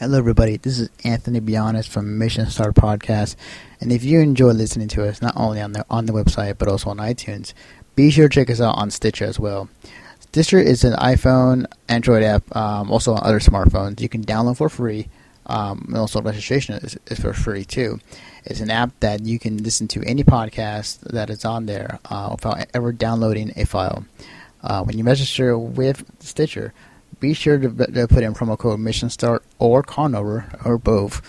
Hello, everybody. This is Anthony Bionis from Mission Start Podcast, and if you enjoy listening to us not only on the on the website but also on iTunes, be sure to check us out on Stitcher as well. Stitcher is an iPhone, Android app, um, also on other smartphones. You can download for free. Um, and also, registration is, is, for free too. It's an app that you can listen to any podcast that is on there uh, without ever downloading a file. Uh, when you register with Stitcher, be sure to, to, put in promo code Mission Start or Conover or both,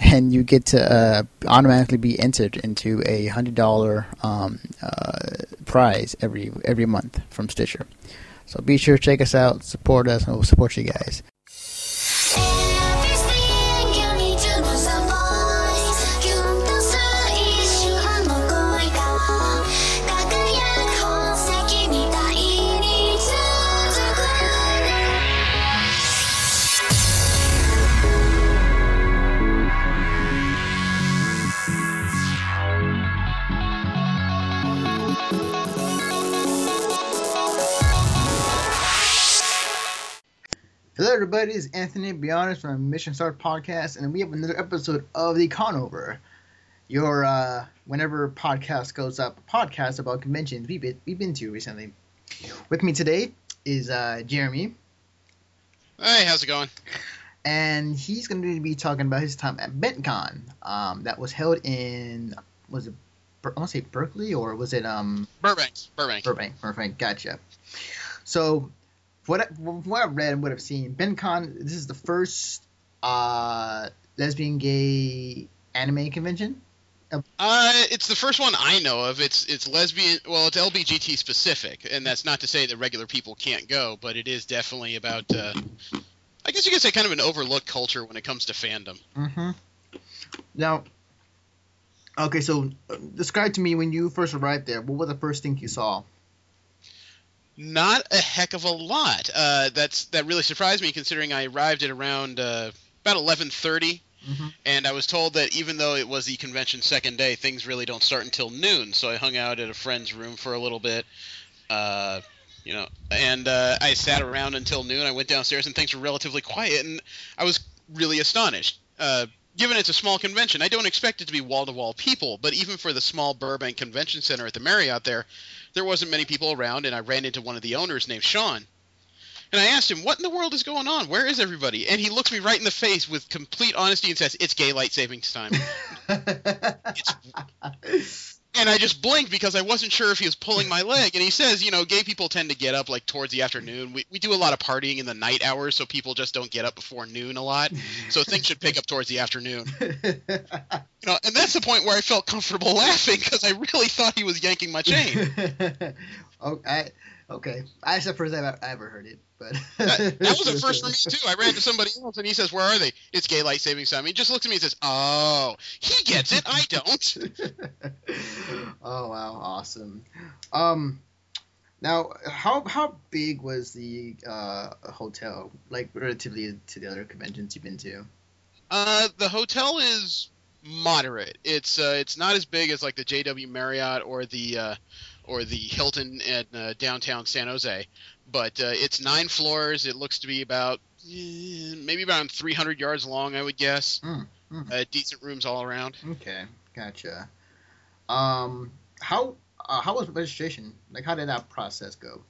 and you get to uh, automatically be entered into a hundred dollar um, uh, prize every every month from Stitcher. So be sure to check us out, support us, and we'll support you guys. Everybody. It's Anthony Bionis from Mission Start Podcast, and we have another episode of the Conover. Your uh, whenever podcast goes up, podcast about conventions we've been, we've been to recently. With me today is uh, Jeremy. Hey, how's it going? And he's going to be talking about his time at BentCon. Um, that was held in was it I want to say Berkeley or was it um Burbank? Burbank. Burbank. Burbank. Gotcha. So what what I read and what I've seen, BentCon, this is the first uh, lesbian gay anime convention. Uh, it's the first one I know of. It's it's lesbian. Well, it's LBGT specific, and that's not to say that regular people can't go, but it is definitely about. Uh, I guess you could say kind of an overlooked culture when it comes to fandom. Mm-hmm. Now, okay, so uh, describe to me when you first arrived there. What were the first things you saw? Not a heck of a lot. Uh, that's that really surprised me, considering I arrived at around uh, about eleven thirty, mm-hmm. and I was told that even though it was the convention second day, things really don't start until noon. So I hung out at a friend's room for a little bit, uh, you know, and uh, I sat around until noon. I went downstairs, and things were relatively quiet, and I was really astonished. Uh, given it's a small convention, I don't expect it to be wall to wall people, but even for the small Burbank Convention Center at the Marriott there, there wasn't many people around, and I ran into one of the owners named Sean. And I asked him, What in the world is going on? Where is everybody? And he looks me right in the face with complete honesty and says, It's gay light savings time. and I just blinked because I wasn't sure if he was pulling my leg. And he says, you know, gay people tend to get up like towards the afternoon. We, we do a lot of partying in the night hours, so people just don't get up before noon a lot. So things should pick up towards the afternoon. You know, and that's the point where I felt comfortable laughing because I really thought he was yanking my chain. oh, I, okay, I suppose I've, I ever heard it, but that, that, was a first for me too. I ran to somebody else and he says, "Where are they?" It's gay light saving time. He just looks at me and says, "Oh, he gets it. I don't." oh wow, awesome. Um, now how how big was the uh, hotel like relatively to the other conventions you've been to? Uh, the hotel is moderate. It's uh, it's not as big as like the JW Marriott or the uh, or the Hilton in uh, downtown San Jose, but uh, it's nine floors. It looks to be about eh, maybe about 300 yards long, I would guess. Mm, mm. decent rooms all around. Okay, gotcha. Um, how uh, how was registration? Like, how did that process go?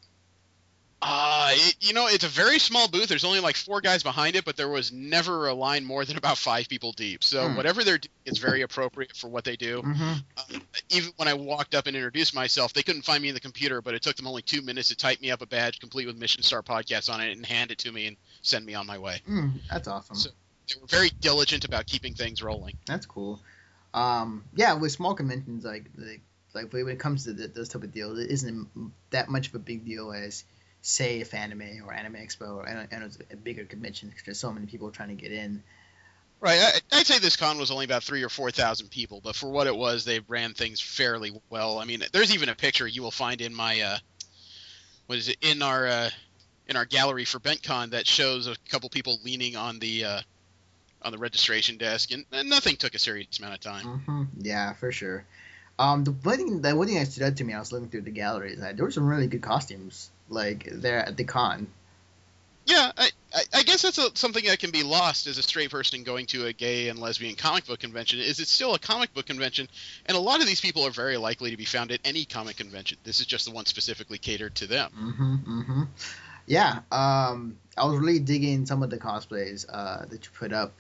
Uh, it, you know, it's a very small booth. There's only like four guys behind it, but there was never a line more than about five people deep. So hmm. whatever they're doing is very appropriate for what they do. Mm-hmm. Uh, even when I walked up and introduced myself, they couldn't find me in the computer, but it took them only two minutes to type me up a badge complete with Mission Start podcast on it and hand it to me and send me on my way. Mm, that's awesome. So they were very diligent about keeping things rolling. That's cool. Um, yeah, with small conventions like like, like when it comes to the, those type of deals, it isn't that much of a big deal as say if anime or anime expo or and it's a bigger convention because there's so many people trying to get in. Right I, would say this con was only about three or four thousand people but for what it was they ran things fairly well. I mean there's even a picture you will find in my uh what is it in our uh in our gallery for bentcon that shows a couple people leaning on the uh on the registration desk and, and nothing took a serious amount of time. Mm-hmm. yeah for sure um, the one thing the one thing that stood out to me, I was looking through the gallery, is that there were some really good costumes like there at the con. Yeah, I, I, I guess that's a, something that can be lost as a straight person going to a gay and lesbian comic book convention. Is it's still a comic book convention, and a lot of these people are very likely to be found at any comic convention. This is just the one specifically catered to them. Mm-hmm. Mm-hmm. Yeah. Um, I was really digging some of the cosplays uh, that you put up.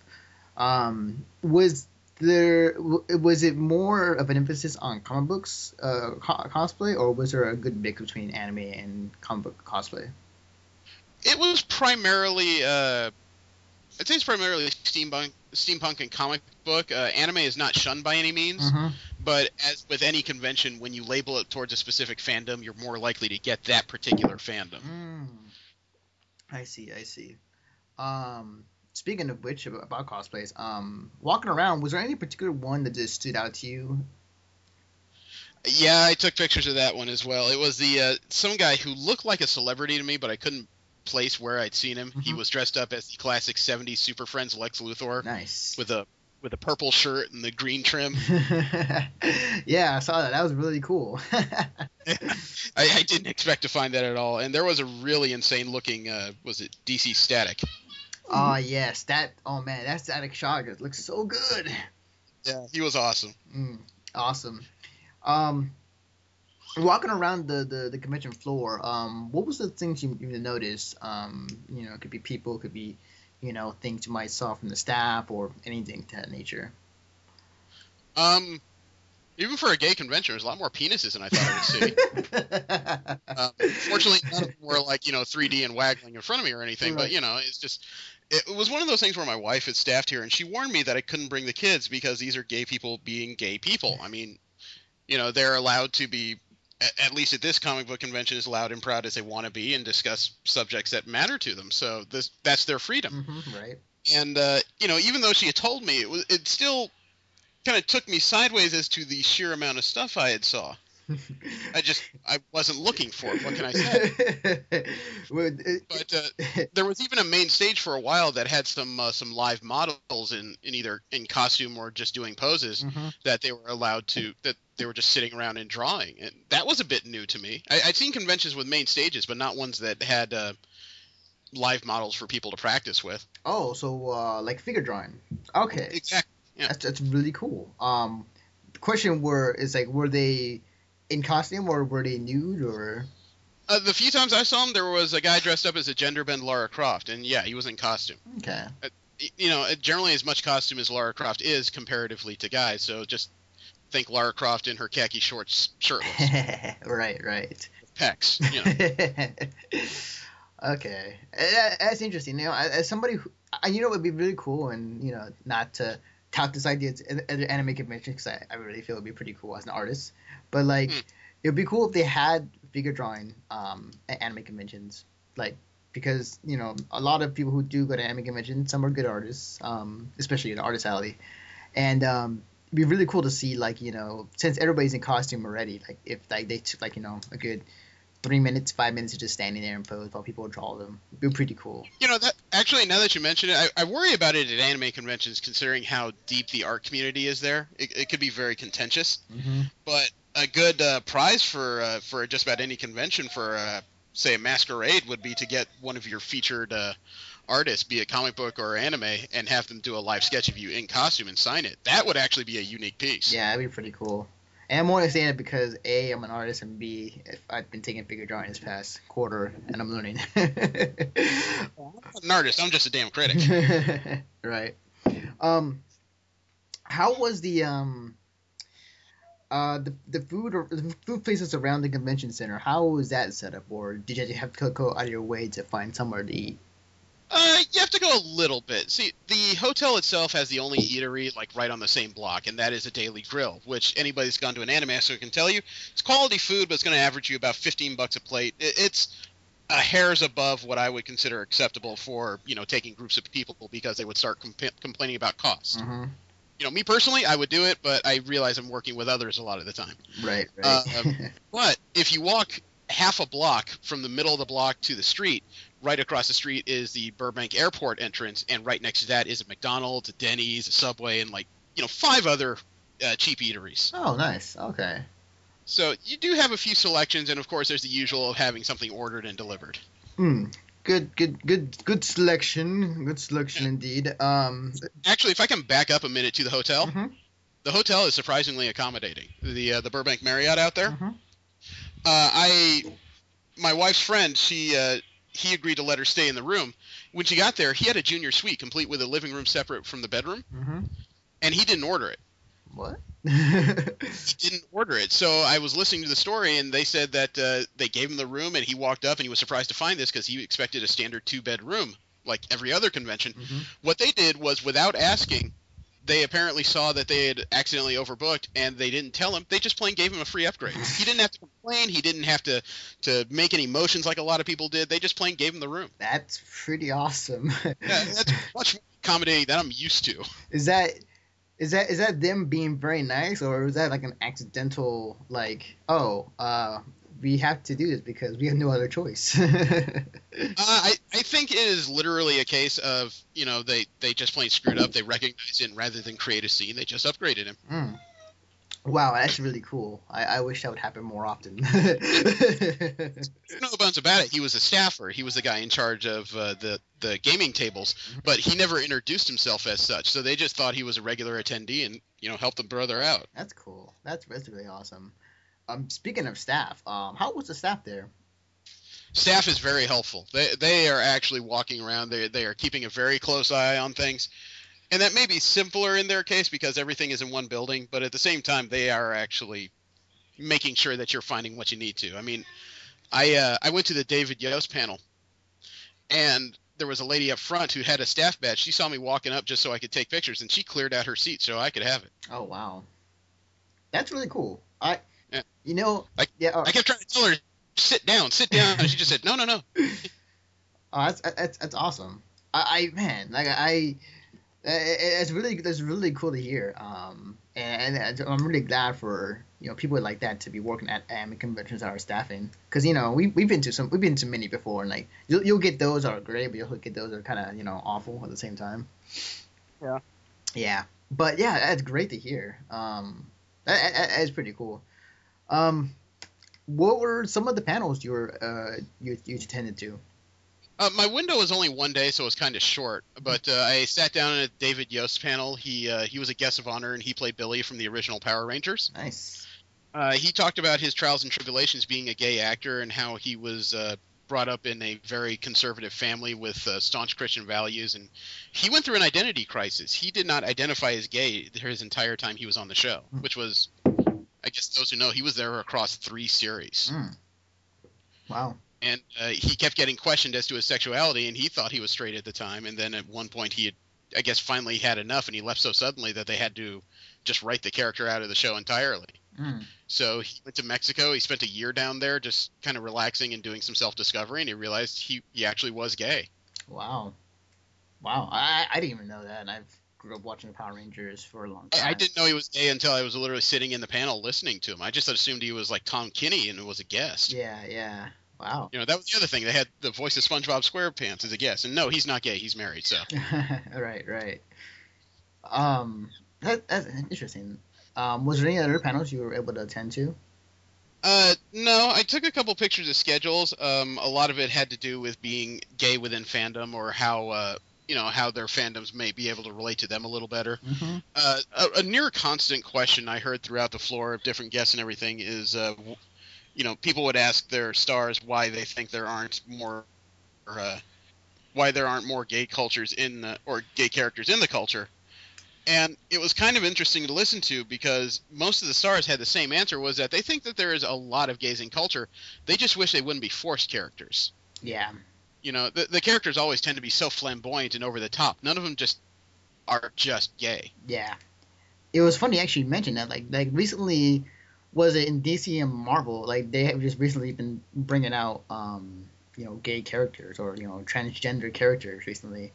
Um, was there was it more of an emphasis on comic books uh, co- cosplay, or was there a good mix between anime and comic book cosplay? It was primarily, uh, I'd say it's primarily steampunk, steampunk and comic book. Uh, anime is not shunned by any means, mm-hmm. but as with any convention, when you label it towards a specific fandom, you're more likely to get that particular fandom. Mm. I see, I see. Um, speaking of which, about cosplays, um, walking around, was there any particular one that just stood out to you? Yeah, I took pictures of that one as well. It was the uh, some guy who looked like a celebrity to me, but I couldn't place where I'd seen him. Mm-hmm. He was dressed up as the classic ¡70s Super Friends Lex Luthor. Nice. With a with a purple shirt and the green trim. yeah, I saw that. That was really cool. I, I, didn't expect to find that at all. And there was a really insane looking, uh, was it DC Static? Oh yes, that. Oh man, that Static Shock it looks so good. Yeah, he was awesome. Mm, awesome. Um, walking around the, the, the convention floor, um, what was the things you, you noticed? Um, you know, it could be people, it could be, you know, things you might saw from the staff or anything to that nature. Um, even for a gay convention, there's a lot more penises than I thought I would see. um, fortunately, none of them were like you know 3D and waggling in front of me or anything. Right. But you know, it's just it was one of those things where my wife had staffed here, and she warned me that I couldn't bring the kids because these are gay people being gay people. I mean, you know, they're allowed to be at least at this comic book convention, as loud and proud as they want to be and discuss subjects that matter to them. So this that's their freedom. Mm-hmm, right. And uh, you know, even though she had told me, it was it still kind of took me sideways as to the sheer amount of stuff I had saw. I just I wasn't looking for it. What can I say? but uh, there was even a main stage for a while that had some uh, some live models in, in either in costume or just doing poses mm-hmm. that they were allowed to that they were just sitting around and drawing, and that was a bit new to me. I, would seen conventions with main stages, but not ones that had uh, live models for people to practice with. Oh, so uh, like figure drawing. Okay. Exactly. Yeah. That's, that's really cool. Um, the question were is like were they in costume or were they nude or? Uh, the few times I saw him, there was a guy dressed up as a gender bend Lara Croft, and yeah, he was in costume. Okay. Uh, you know, generally as much costume as Lara Croft is comparatively to guys, so just think Lara Croft in her khaki shorts, shirtless. right, right. Pecs. You know. okay, that's interesting. You know, as somebody who, you know, it would be really cool, and you know, not to tout this idea at an anime convention because I, I really feel it'd be pretty cool as an artist. But like, mm. it would be cool if they had figure drawing um, at anime conventions, like because you know a lot of people who do go to anime conventions, some are good artists, um, especially in artist alley, and um, it'd be really cool to see like you know since everybody's in costume already, like if like they took like you know a good three minutes, five minutes of just standing there and pose while people draw them. It'd be pretty cool. You know, that actually, now that you mention it, I, I, worry about it at anime conventions, considering how deep the art community is there. It, it could be very contentious, mm-hmm. but a good uh, prize for uh, for just about any convention for uh, say a masquerade would be to get one of your featured uh, artists, be it comic book or anime, and have them do a live sketch of you in costume and sign it. That would actually be a unique piece. Yeah, that'd be pretty cool. And I'm only saying it because A, I'm an artist, and B, I've been taking figure drawing this past quarter, and I'm learning. I'm an artist. I'm just a damn critic. right. Um, how was the um, uh, the the food or the food places around the convention center? How was that set up, or did you have to go out of your way to find somewhere to eat? Uh, you have to go a little bit. See, the hotel itself has the only eatery like right on the same block, and that is a Daily Grill, which anybody that's gone to an Animaster can tell you it's quality food, but it's going to average you about 15 bucks a plate. It's a hairs above what I would consider acceptable for you know taking groups of people because they would start comp- complaining about cost. Mm-hmm. You know, me personally, I would do it, but I realize I'm working with others a lot of the time. Right. Right. Um, but if you walk half a block from the middle of the block to the street, right across the street is the Burbank Airport entrance, and right next to that is a McDonald's, a Denny's, a Subway, and like you know five other uh, cheap eateries. Oh, nice. Okay. So you do have a few selections, and of course, there's the usual of having something ordered and delivered. Hmm. good, good, good, good selection. Good selection indeed. Um, Actually, if I can back up a minute to the hotel, Mhm. the hotel is surprisingly accommodating. The uh, the Burbank Marriott out there. Mhm. Uh, I, my wife's friend, she uh, he agreed to let her stay in the room. When she got there, he had a junior suite complete with a living room separate from the bedroom, Mhm. and he didn't order it. What? He didn't order it. So I was listening to the story, and they said that uh, they gave him the room, and he walked up, and he was surprised to find this because he expected a standard two bed room like every other convention. Mhm. What they did was, without asking, they apparently saw that they had accidentally overbooked, and they didn't tell him. They just plain gave him a free upgrade. He didn't have to complain. He didn't have to to make any motions like a lot of people did. They just plain gave him the room. That's pretty awesome. Yeah, that's much more accommodating than I'm used to. is that is that is that them being very nice or is that like an accidental like oh uh we have to do this because we have no other choice Uh, I, I think it is literally a case of you know they they just plain screwed up. They recognized it, and rather than create a scene, they just upgraded him. Mm. wow that's really cool I, I wish that would happen more often No bones about it. He was a staffer. He was the guy in charge of uh, the the gaming tables, but he never introduced himself as such. So they just thought he was a regular attendee and you know helped the brother out. that's cool that's that's really awesome um speaking of staff um how was the staff there Staff is very helpful. They they are actually walking around. They they are keeping a very close eye on things. And that may be simpler in their case because everything is in one building, but at the same time they are actually making sure that you're finding what you need to. I mean, I uh, I went to the David Yost panel, and there was a lady up front who had a staff badge. She saw me walking up just so I could take pictures, and she cleared out her seat so I could have it. oh wow that's really cool I Yeah. you know I- yeah oh, I kept trying to tell her, sit down, sit down, and she just said, no, no, no. Oh, that's that's that's awesome. I, I man, like I, it- it's really it's really cool to hear. Um, and, and I'm really glad for you know people like that to be working at anime conventions that are staffing because you know we we've been to some we've been to many before and like you'll you'll get those that are great but you'll get those that are kind of you know awful at the same time. Yeah. Yeah, but yeah, that's great to hear. Um, that, that- that's pretty cool. Um, what were some of the panels you were uh you you attended to? Uh, my window was only one day, so it was kind of short. But uh, I sat down at David Yost panel. He uh, he was a guest of honor, and he played Billy from the original Power Rangers. Nice. Uh, he talked about his trials and tribulations being a gay actor, and how he was uh, brought up in a very conservative family with uh, staunch Christian values, and he went through an identity crisis. He did not identify as gay his entire time he was on the show, Hmm. which was, I guess those who know, he was there across three series. Mm. Wow. and uh, he kept getting questioned as to his sexuality, and he thought he was straight at the time. And then at one point, he had, I guess, finally had enough, and he left so suddenly that they had to just write the character out of the show entirely. Mm. So he went to Mexico. He spent a year down there, just kind of relaxing and doing some self-discovery, and he realized he he actually was gay. Wow. Wow. I I didn't even know that. And I've grew up watching the Power Rangers for a long time. I didn't know he was gay until I was literally sitting in the panel listening to him. I just assumed he was like Tom Kenny and it was a guest. Yeah. Yeah. Wow. You know, that was the other thing. They had the voice of SpongeBob SquarePants as a guest, and no, he's not gay. He's married. So. right. Right. Um. That, that's interesting. Um. Was there any other panels you were able to attend to? Uh, no, I took a couple pictures of schedules. Um, a lot of it had to do with being gay within fandom or how, uh, you know, how their fandoms may be able to relate to them a little better. Mm-hmm. Uh, a, a near constant question I heard throughout the floor of different guests and everything is, uh, you know, people would ask their stars why they think there aren't more, uh, why there aren't more gay cultures in the, or gay characters in the culture. And it was kind of interesting to listen to because most of the stars had the same answer was that they think that there is a lot of gays in culture. They just wish they wouldn't be forced characters. Yeah. You know, the, the characters always tend to be so flamboyant and over the top. None of them just are just gay. Yeah. It was funny actually you mentioned that. Like like recently, was it in DC and Marvel? Like they have just recently been bringing out um you know gay characters or you know transgender characters recently.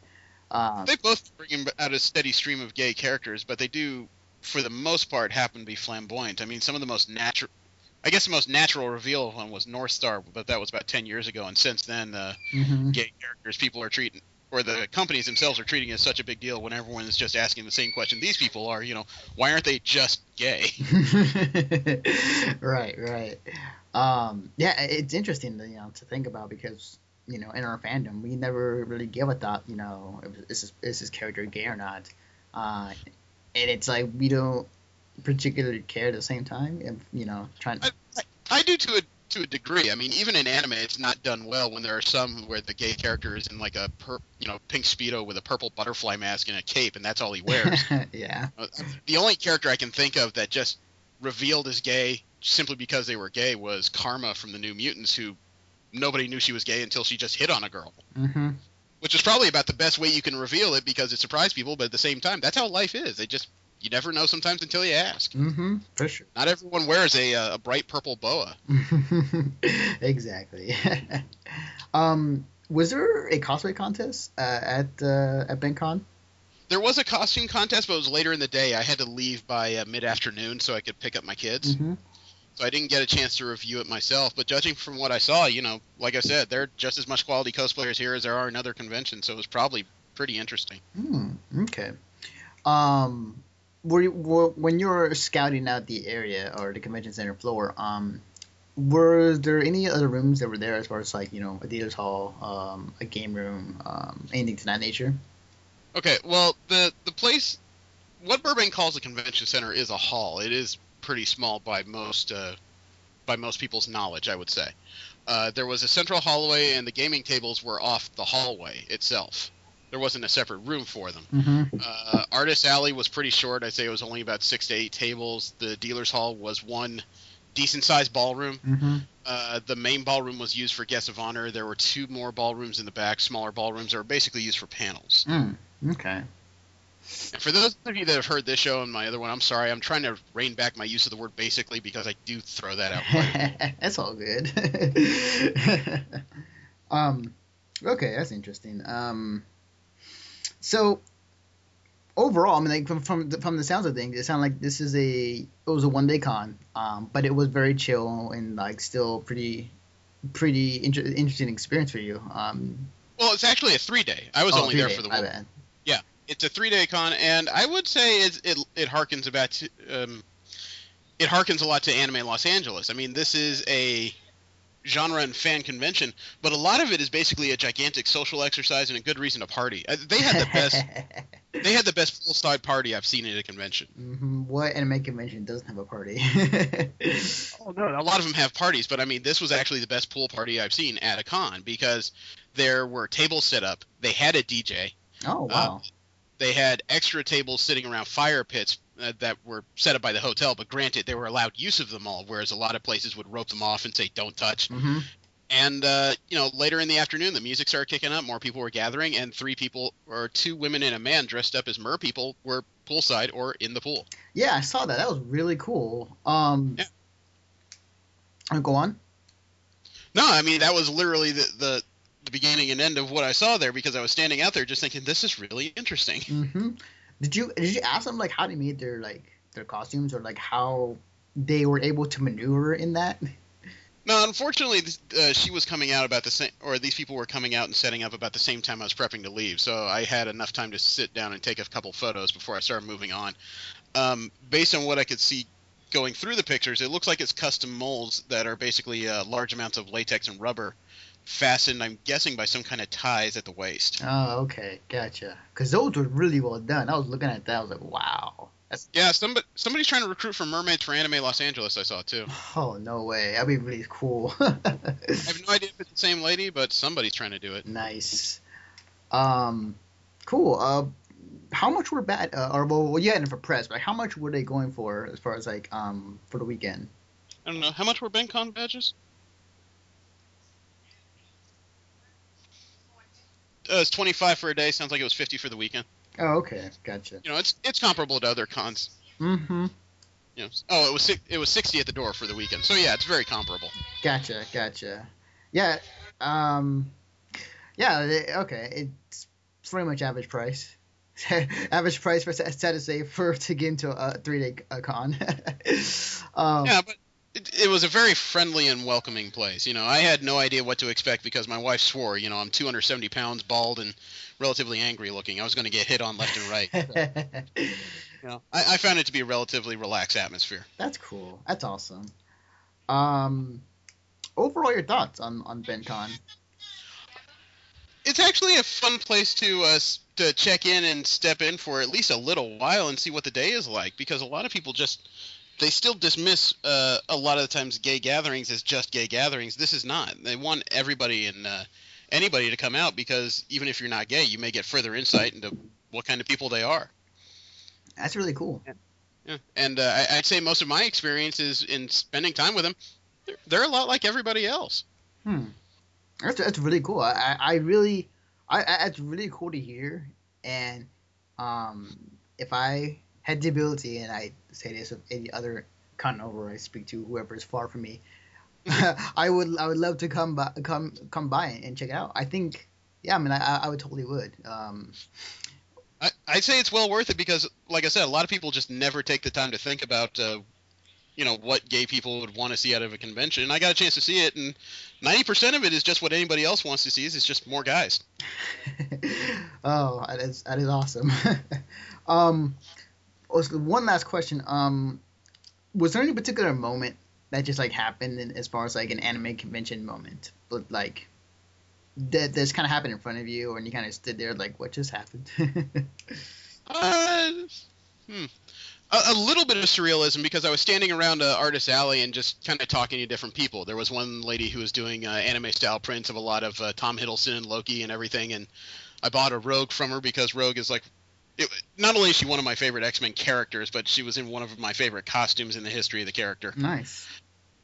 Um, They both bring out a steady stream of gay characters, but they do, for the most part, happen to be flamboyant. I mean, some of the most natural. I guess the most natural reveal of one was Northstar, but that was about ten years ago, and since then, uh, mhm. gay characters people are treating, or the companies themselves are treating as such a big deal when everyone is just asking the same question. These people are, you know, why aren't they just gay? right, right. Um, yeah, it's interesting to you know to think about because you know, in our fandom, we never really give a thought, you know, is this, is this character gay or not? Uh, and it's like we don't particularly care at the same time. and you know, trying. To... I, I do to a to a degree. I mean, even in anime, it's not done well when there are some where the gay character is in like a per, you know pink speedo with a purple butterfly mask and a cape, and that's all he wears. yeah. Uh, the only character I can think of that just revealed as gay simply because they were gay was Karma from the New Mutants, who nobody knew she was gay until she just hit on a girl. Mm-hmm. Which is probably about the best way you can reveal it because it surprised people, but at the same time, that's how life is. They just you never know sometimes until you ask. Mm-hmm. For sure. Not everyone wears a, uh, a bright purple boa. exactly. um, was there a cosplay contest uh, at uh, at BentCon? There was a costume contest, but it was later in the day. I had to leave by uh, mid afternoon so I could pick up my kids. Mm-hmm. So I didn't get a chance to review it myself. But judging from what I saw, you know, like I said, there are just as much quality cosplayers here as there are in other conventions. So it was probably pretty interesting. Hmm. Okay. Um, were, were when you were scouting out the area or the convention center floor, um, were there any other rooms that were there as far as like you know a dealer's hall, um, a game room, um, anything to that nature? Okay, well the the place, what Burbank calls a convention center is a hall. It is pretty small by most uh, by most people's knowledge, I would say. Uh, there was a central hallway, and the gaming tables were off the hallway itself. There wasn't a separate room for them. Mm-hmm. Uh, Artist Alley was pretty short. I'd say it was only about six to eight tables. The dealer's hall was one decent sized ballroom. Mm-hmm. Uh, the main ballroom was used for guests of honor. There were two more ballrooms in the back, smaller ballrooms that were basically used for panels. Mm. Okay. And for those of you that have heard this show and my other one, I'm sorry. I'm trying to rein back my use of the word basically because I do throw that out. that's all good. um, okay, that's interesting. Um, so overall, I mean, like from from the, from the sounds of things, it sounded like this is a it was a one day con, um, but it was very chill and like still pretty pretty inter- interesting experience for you. Um, well, it's actually a three day. I was oh, only there day, for the one. bad. It's a three day con, and I would say it it, it harkens about to, um, it harkens a lot to Anime Los Angeles. I mean, this is a genre and fan convention, but a lot of it is basically a gigantic social exercise and a good reason to party. Uh, They had the best. they had the best full side party I've seen at a convention. hmm What anime convention doesn't have a party? Oh no, a lot of them have parties, but I mean, this was actually the best pool party I've seen at a con because there were tables set up. They had a DJ. oh wow. They had extra tables sitting around fire pits uh, that were set up by the hotel, but granted, they were allowed use of them all, whereas a lot of places would rope them off and say "Don't touch." hmm And uh, you know, later in the afternoon, the music started kicking up. More people were gathering, and three people, or two women and a man dressed up as mer people, were poolside or in the pool. Yeah, I saw that. That was really cool. Um, Yeah. uh, Go on. No, I mean that was literally the, the the beginning and end of what I saw there because I was standing out there just thinking this is really interesting. hmm Did you did you ask them like how they made their like their costumes or like how they were able to maneuver in that? No, unfortunately, uh, she was coming out about the same, or these people were coming out and setting up about the same time I was prepping to leave. So I had enough time to sit down and take a couple photos before I started moving on. Um, based on what I could see going through the pictures, it looks like it's custom molds that are basically uh, large amounts of latex and rubber fastened, I'm guessing, by some kind of ties at the waist. Oh, okay, gotcha. Because those were really well done. I was looking at that. I was like, wow. That's Yeah, somebody somebody's trying to recruit for mermaids for Anime Los Angeles. I saw too. oh no way. That'd be really cool. I have no idea if it's the same lady, but somebody's trying to do it. nice. Um, cool. Uh, how much were bad? Uh, or well, you had it for press, but how much were they going for as far as like um for the weekend? I don't know how much were BentCon badges. Uh, it's twenty five for a day. Sounds like it was fifty for the weekend. Oh, okay, gotcha. You know, it's it's comparable to other cons. Mm-hmm. You know, oh, it was it was sixty at the door for the weekend. So yeah, it's very comparable. Gotcha, gotcha. Yeah, um, yeah, they- okay. It's pretty much average price. average price for set for to get into a three day con. um, Yeah, but it, it was a very friendly and welcoming place. You know, I had no idea what to expect because my wife swore. You know, I'm 270 pounds, bald, and relatively angry looking. I was going to get hit on left and right. You know, I, I found it to be a relatively relaxed atmosphere. That's cool. That's awesome. Um, overall, your thoughts on on BentCon? it's actually a fun place to uh, to check in and step in for at least a little while and see what the day is like because a lot of people just they still dismiss uh, a lot of the times gay gatherings as just gay gatherings. This is not. They want everybody and uh, anybody to come out because even if you're not gay, you may get further insight into what kind of people they are. That's really cool. Yeah. And uh, I, would say most of my experiences in spending time with them, they're, they're a lot like everybody else. Hmm. That's, that's really cool. I, I really, I, that's really cool to hear. And um, if I had the ability, and I say this of any other continent over I speak to, whoever is far from me, I would I would love to come by, come come by and check it out. I think, yeah, I mean, I, I would totally would. Um, I, I'd say it's well worth it because, like I said, a lot of people just never take the time to think about, uh, you know, what gay people would want to see out of a convention. And I got a chance to see it, and ninety percent of it is just what anybody else wants to see. Is it's just more guys. oh, that is that is awesome. um, one last question. Um, was there any particular moment that just like happened in, as far as like an anime convention moment, but like that this kind of happened in front of you, and you kind of stood there like, what just happened? uh, hmm. A, a, little bit of surrealism because I was standing around uh, Artist Alley and just kind of talking to different people. There was one lady who was doing uh, anime style prints of a lot of uh, Tom Hiddleston and Loki and everything, and I bought a Rogue from her because Rogue is like. It, not only is she one of my favorite X Men characters, but she was in one of my favorite costumes in the history of the character. Nice.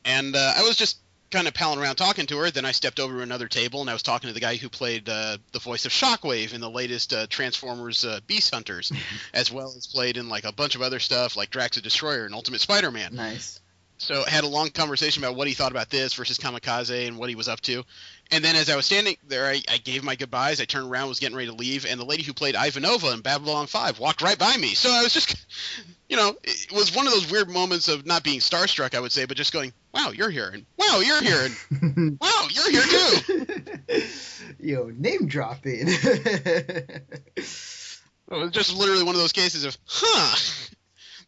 And uh, I was just kind of palling around talking to her. Then I stepped over to another table and I was talking to the guy who played uh, the voice of Shockwave in the latest uh, Transformers uh, Beast Hunters, as well as played in like a bunch of other stuff like Drax the Destroyer and Ultimate Spider-Man. Nice. So I had a long conversation about what he thought about this versus Kamikaze and what he was up to. And then as I was standing there, I, I gave my goodbyes. I turned around, was getting ready to leave, and the lady who played Ivanova in Babylon 5 walked right by me. So I was just, you know, it was one of those weird moments of not being starstruck, I would say, but just going, wow, you're here, and wow, you're here, and wow, you're here too. Yo, name dropping. it was just literally one of those cases of, huh,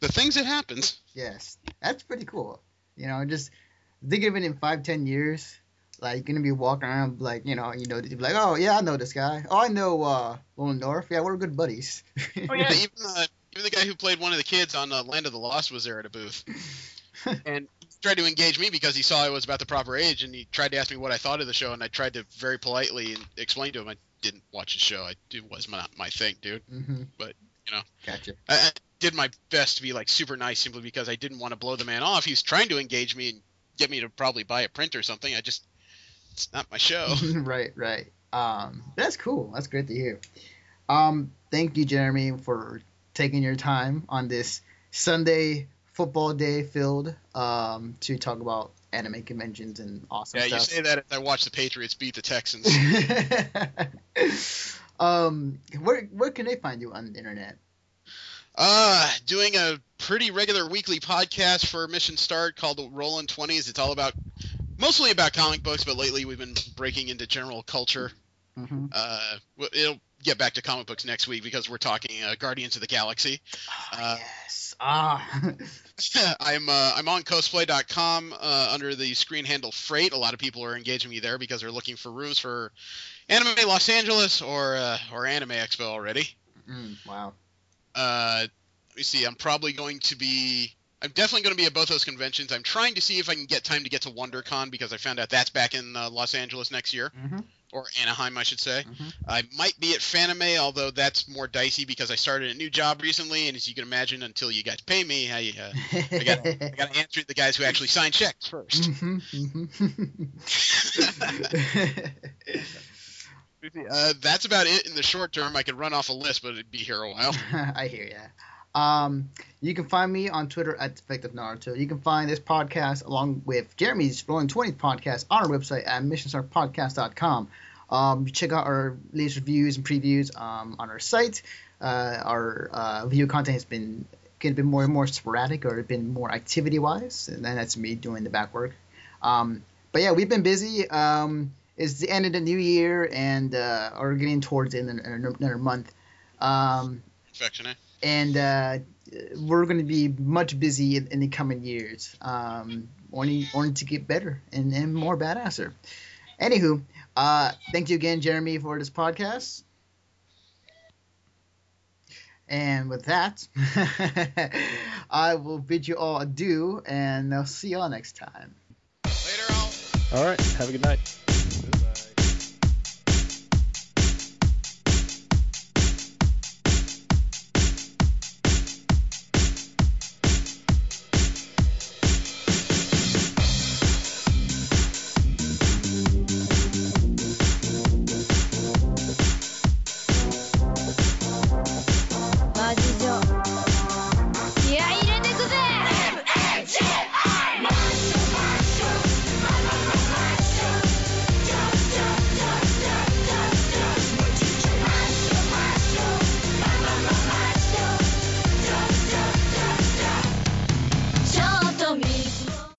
the things that happens. Yes, that's pretty cool. You know, just think of it in five, ten years. Like you're gonna be walking around like you know you know be like oh yeah I know this guy oh I know uh Lil North yeah we're good buddies. oh yeah even uh, even the guy who played one of the kids on uh, Land of the Lost was there at a booth. and tried to engage me because he saw I was about the proper age, and he tried to ask me what I thought of the show, and I tried to very politely explain to him I didn't watch the show. I, it was not my, my thing, dude. Mm-hmm. But you know, gotcha. I, I, did my best to be like super nice, simply because I didn't want to blow the man off. He was trying to engage me and get me to probably buy a print or something. I just, it's not my show. right, right. Um, that's cool. That's great to hear. Um, thank you, Jeremy, for taking your time on this Sunday football day filled um, to talk about anime conventions and awesome yeah, stuff. you say that as I watch the Patriots beat the Texans. um, where where can they find you on the internet? Uh, doing a pretty regular weekly podcast for Mission Start called Rollin' Twenties. It's all about mostly about comic books, but lately we've been breaking into general culture. Mm-hmm. Uh, it'll get back to comic books next week because we're talking uh, Guardians of the Galaxy. Oh, uh, yes. Ah. I'm uh, I'm on cosplay.com uh, under the screen handle Freight. A lot of people are engaging me there because they're looking for rooms for Anime Los Angeles or uh, or Anime Expo already. Mm, wow. Uh, let me see. I'm probably going to be. I'm definitely going to be at both those conventions. I'm trying to see if I can get time to get to WonderCon because I found out that's back in uh, Los Angeles next year. Mm-hmm or Anaheim, I should say. Mm-hmm. I might be at Fanime, although that's more dicey because I started a new job recently, and as you can imagine, until you guys pay me, I, uh, I got to answer the guys who actually sign checks 1st mm-hmm. uh, that's about it in the short term. I could run off a list, but it'd be here a while. I hear ya. Um, you can find me on Twitter at Defective Naruto. You can find this podcast along with Jeremy's Rolling 20 podcast on our website at missionstarpodcast.com. Um, check out our latest reviews and previews um, on our site. Uh, our uh, video content has been getting been more and more sporadic or been more activity wise, and that's me doing the back work. Um, but yeah, we've been busy. Um, it's the end of the new year, and uh, we're getting towards the end of another month. Um, Infection, eh? and uh, we're going to be much busy in, in the coming years, um, wanting, wanting to get better and, and more badasser. Anywho, Uh, thank you again, Jeremy, for this podcast. And with that, I will bid you all adieu, and I'll see y'all next time. Later, all. All right. Have a good night.